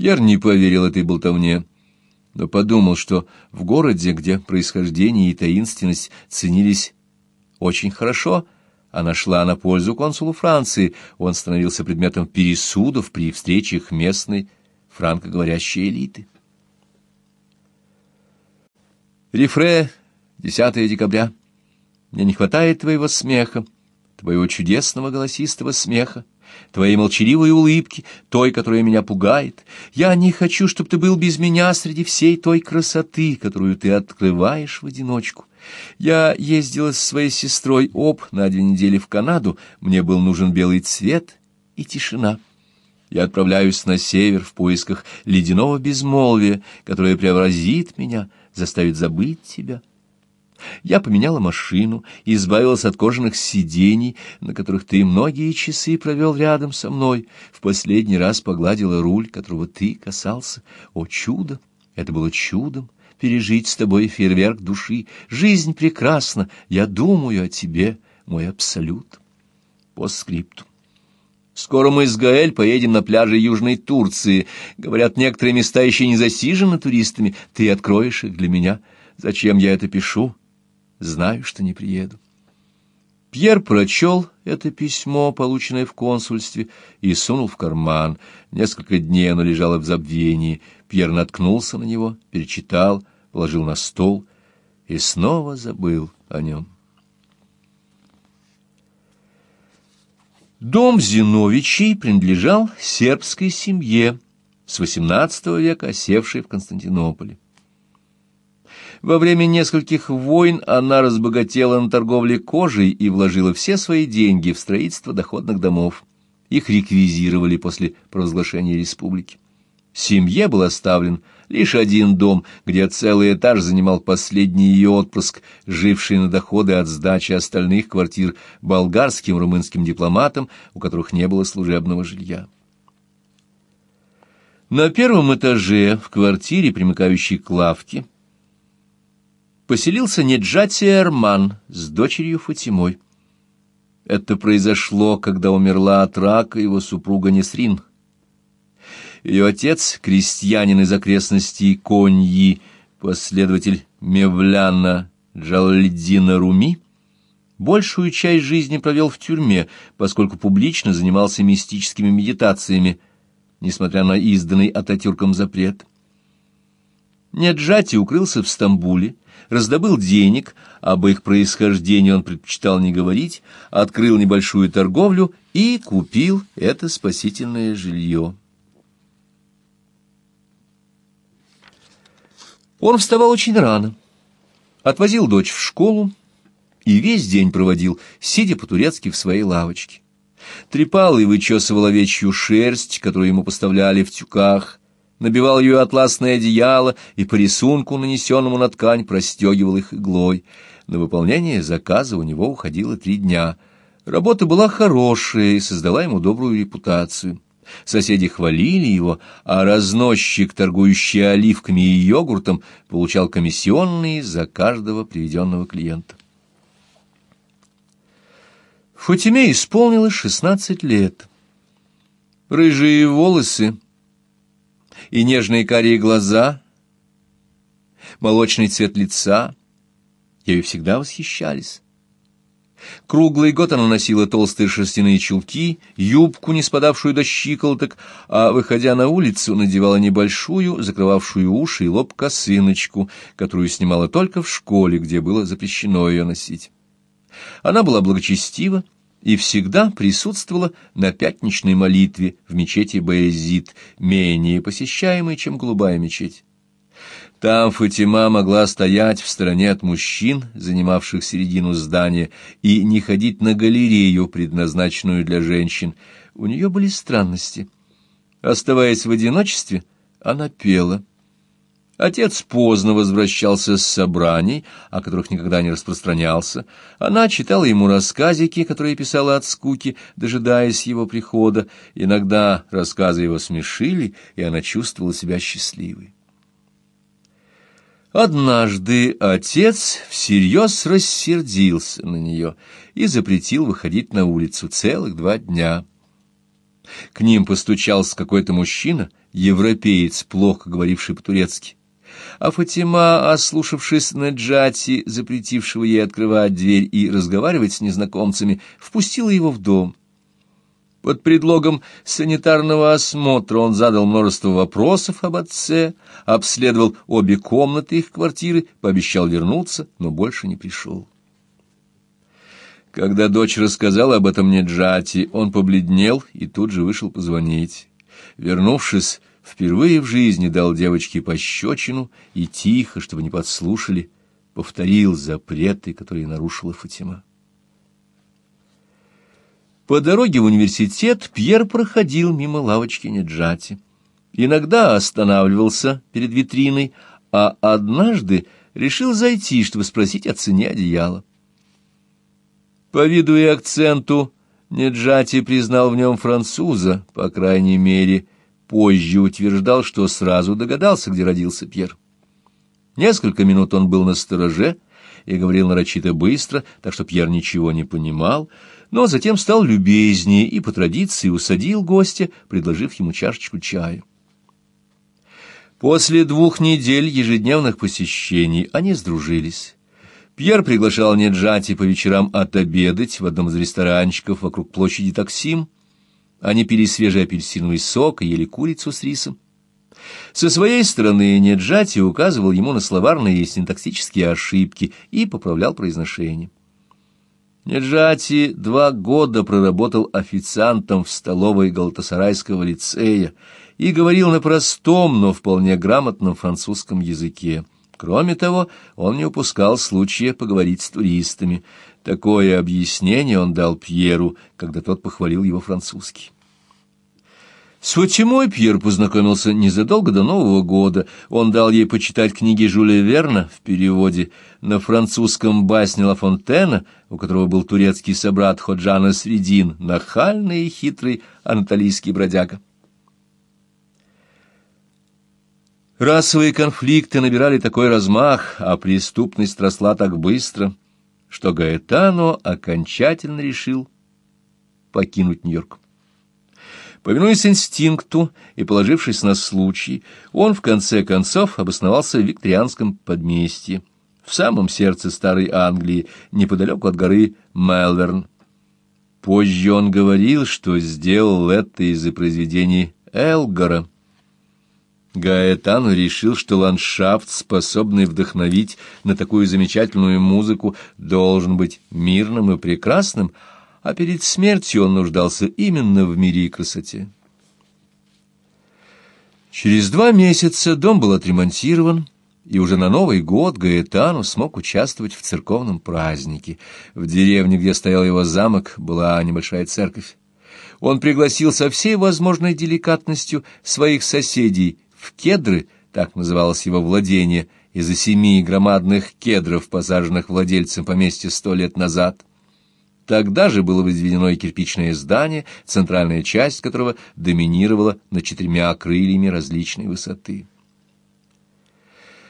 Пьер не поверил этой болтовне, но подумал, что в городе, где происхождение и таинственность ценились очень хорошо, она шла на пользу консулу Франции, он становился предметом пересудов при встречах местной франкоговорящей элиты. Рефре, 10 декабря. Мне не хватает твоего смеха, твоего чудесного голосистого смеха, твоей молчаливой улыбки, той, которая меня пугает. Я не хочу, чтобы ты был без меня среди всей той красоты, которую ты открываешь в одиночку. Я ездила с своей сестрой Об на две недели в Канаду, мне был нужен белый цвет и тишина. Я отправляюсь на север в поисках ледяного безмолвия, которое преобразит меня — заставит забыть тебя. Я поменяла машину, избавилась от кожаных сидений, на которых ты многие часы провел рядом со мной, в последний раз погладила руль, которого ты касался. О, чудо! Это было чудом пережить с тобой фейерверк души. Жизнь прекрасна, я думаю о тебе, мой абсолют. По скрипту. Скоро мы с Гаэль поедем на пляжи Южной Турции. Говорят, некоторые места еще не засижены туристами. Ты откроешь их для меня. Зачем я это пишу? Знаю, что не приеду. Пьер прочел это письмо, полученное в консульстве, и сунул в карман. Несколько дней оно лежало в забвении. Пьер наткнулся на него, перечитал, положил на стол и снова забыл о нем. Дом Зиновичей принадлежал сербской семье, с XVIII века осевшей в Константинополе. Во время нескольких войн она разбогатела на торговле кожей и вложила все свои деньги в строительство доходных домов. Их реквизировали после провозглашения республики. Семье был оставлен лишь один дом, где целый этаж занимал последний ее отпрыск, живший на доходы от сдачи остальных квартир болгарским румынским дипломатам, у которых не было служебного жилья. На первом этаже, в квартире, примыкающей к лавке, поселился Неджати Эрман с дочерью Фатимой. Это произошло, когда умерла от рака его супруга Несрин. Ее отец, крестьянин из окрестностей Коньи, последователь Мевляна Джаллиддина Руми, большую часть жизни провел в тюрьме, поскольку публично занимался мистическими медитациями, несмотря на изданный Ататюрком запрет. Неджати укрылся в Стамбуле, раздобыл денег, об их происхождении он предпочитал не говорить, открыл небольшую торговлю и купил это спасительное жилье. Он вставал очень рано, отвозил дочь в школу и весь день проводил, сидя по-турецки в своей лавочке. Трепал и вычесывал овечью шерсть, которую ему поставляли в тюках, набивал ее атласное одеяло и по рисунку, нанесенному на ткань, простегивал их иглой. На выполнение заказа у него уходило три дня. Работа была хорошая и создала ему добрую репутацию. Соседи хвалили его, а разносчик, торгующий оливками и йогуртом, получал комиссионные за каждого приведенного клиента. Фатиме исполнилось шестнадцать лет. Рыжие волосы и нежные карие глаза, молочный цвет лица, ею всегда восхищались. Круглый год она носила толстые шерстяные чулки, юбку, не спадавшую до щиколоток, а, выходя на улицу, надевала небольшую, закрывавшую уши и лоб косыночку, которую снимала только в школе, где было запрещено ее носить. Она была благочестива и всегда присутствовала на пятничной молитве в мечети Баязид, менее посещаемой, чем голубая мечеть. Там Фатима могла стоять в стороне от мужчин, занимавших середину здания, и не ходить на галерею, предназначенную для женщин. У нее были странности. Оставаясь в одиночестве, она пела. Отец поздно возвращался с собраний, о которых никогда не распространялся. Она читала ему рассказики, которые писала от скуки, дожидаясь его прихода. Иногда рассказы его смешили, и она чувствовала себя счастливой. Однажды отец всерьез рассердился на нее и запретил выходить на улицу целых два дня. К ним постучался какой-то мужчина европеец, плохо говоривший по-турецки. А Фатима, ослушавшись Наджати, запретившего ей открывать дверь и разговаривать с незнакомцами, впустила его в дом. Под предлогом санитарного осмотра он задал множество вопросов об отце, обследовал обе комнаты их квартиры, пообещал вернуться, но больше не пришел. Когда дочь рассказала об этом Неджати, он побледнел и тут же вышел позвонить. Вернувшись, впервые в жизни дал девочке пощечину и тихо, чтобы не подслушали, повторил запреты, которые нарушила Фатима. По дороге в университет Пьер проходил мимо лавочки Неджати. Иногда останавливался перед витриной, а однажды решил зайти, чтобы спросить о цене одеяла. По виду и акценту Неджати признал в нем француза, по крайней мере, позже утверждал, что сразу догадался, где родился Пьер. Несколько минут он был на стороже и говорил нарочито быстро, так что Пьер ничего не понимал, но затем стал любезнее и по традиции усадил гостя, предложив ему чашечку чаю. После двух недель ежедневных посещений они сдружились. Пьер приглашал Неджати по вечерам отобедать в одном из ресторанчиков вокруг площади Таксим. Они пили свежий апельсиновый сок и ели курицу с рисом. Со своей стороны Неджати указывал ему на словарные и синтаксические ошибки и поправлял произношение. Неджати два года проработал официантом в столовой Галатасарайского лицея и говорил на простом, но вполне грамотном французском языке. Кроме того, он не упускал случая поговорить с туристами. Такое объяснение он дал Пьеру, когда тот похвалил его французский. С Фатимой Пьер познакомился незадолго до Нового года. Он дал ей почитать книги Жюля Верна в переводе на французском басне Ла Фонтена, у которого был турецкий собрат Ходжана Средин, нахальный и хитрый анатолийский бродяга. Расовые конфликты набирали такой размах, а преступность росла так быстро, что Гаэтано окончательно решил покинуть Нью-Йорк. Повинуясь инстинкту и положившись на случай, он в конце концов обосновался в викторианском подместье, в самом сердце старой Англии, неподалеку от горы Мелверн. Позже он говорил, что сделал это из-за произведений Элгора. Гаэтану решил, что ландшафт, способный вдохновить на такую замечательную музыку, должен быть мирным и прекрасным, а перед смертью он нуждался именно в мире и красоте. Через два месяца дом был отремонтирован, и уже на Новый год Гаэтану смог участвовать в церковном празднике. В деревне, где стоял его замок, была небольшая церковь. Он пригласил со всей возможной деликатностью своих соседей в кедры, так называлось его владение, из-за семи громадных кедров, посаженных владельцем поместья сто лет назад. Тогда же было возведено и кирпичное здание, центральная часть которого доминировала над четырьмя крыльями различной высоты.